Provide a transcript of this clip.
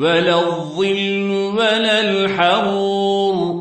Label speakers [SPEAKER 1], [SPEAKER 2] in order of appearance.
[SPEAKER 1] ولا الظل ولا الحرور.